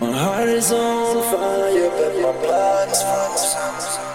My heart is on fire, but my body's frozen.